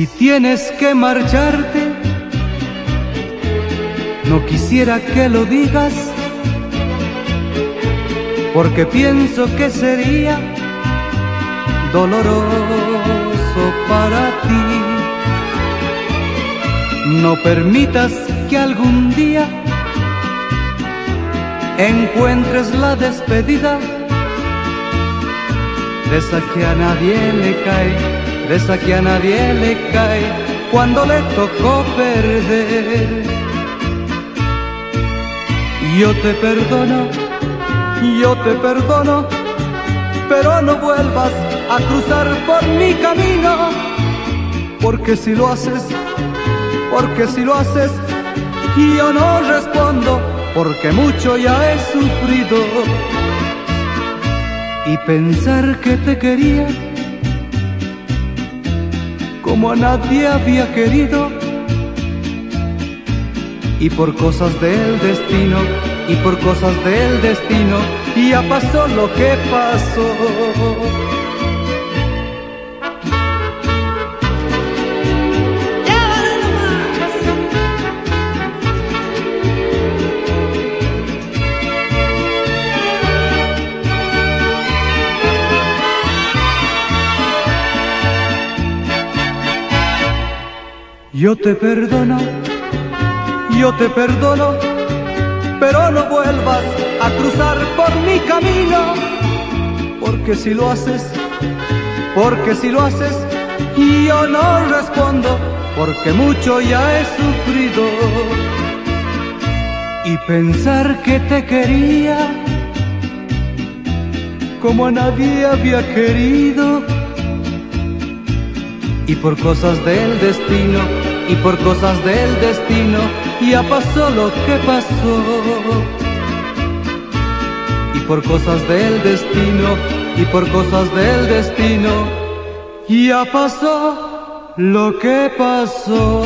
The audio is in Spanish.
Si tienes que marcharte, no quisiera que lo digas, porque pienso que sería doloroso para ti. No permitas que algún día encuentres la despedida de esa que a nadie le cae, de que a nadie le cae cuando le tocó perder. Yo te perdono, yo te perdono, pero no vuelvas a cruzar por mi camino, porque si lo haces, porque si lo haces, yo no respondo, porque mucho ya he sufrido. Y pensar que te quería como a nadie había querido. Y por cosas del destino, y por cosas del destino, ya pasó lo que pasó. Yo te perdono, yo te perdono, pero no vuelvas a cruzar por mi camino, porque si lo haces, porque si lo haces, yo no respondo, porque mucho ya he sufrido. Y pensar que te quería como a nadie había querido, y por cosas del destino, y por cosas del destino ya pasó lo que pasó. Y por cosas del destino, y por cosas del destino ya pasó lo que pasó.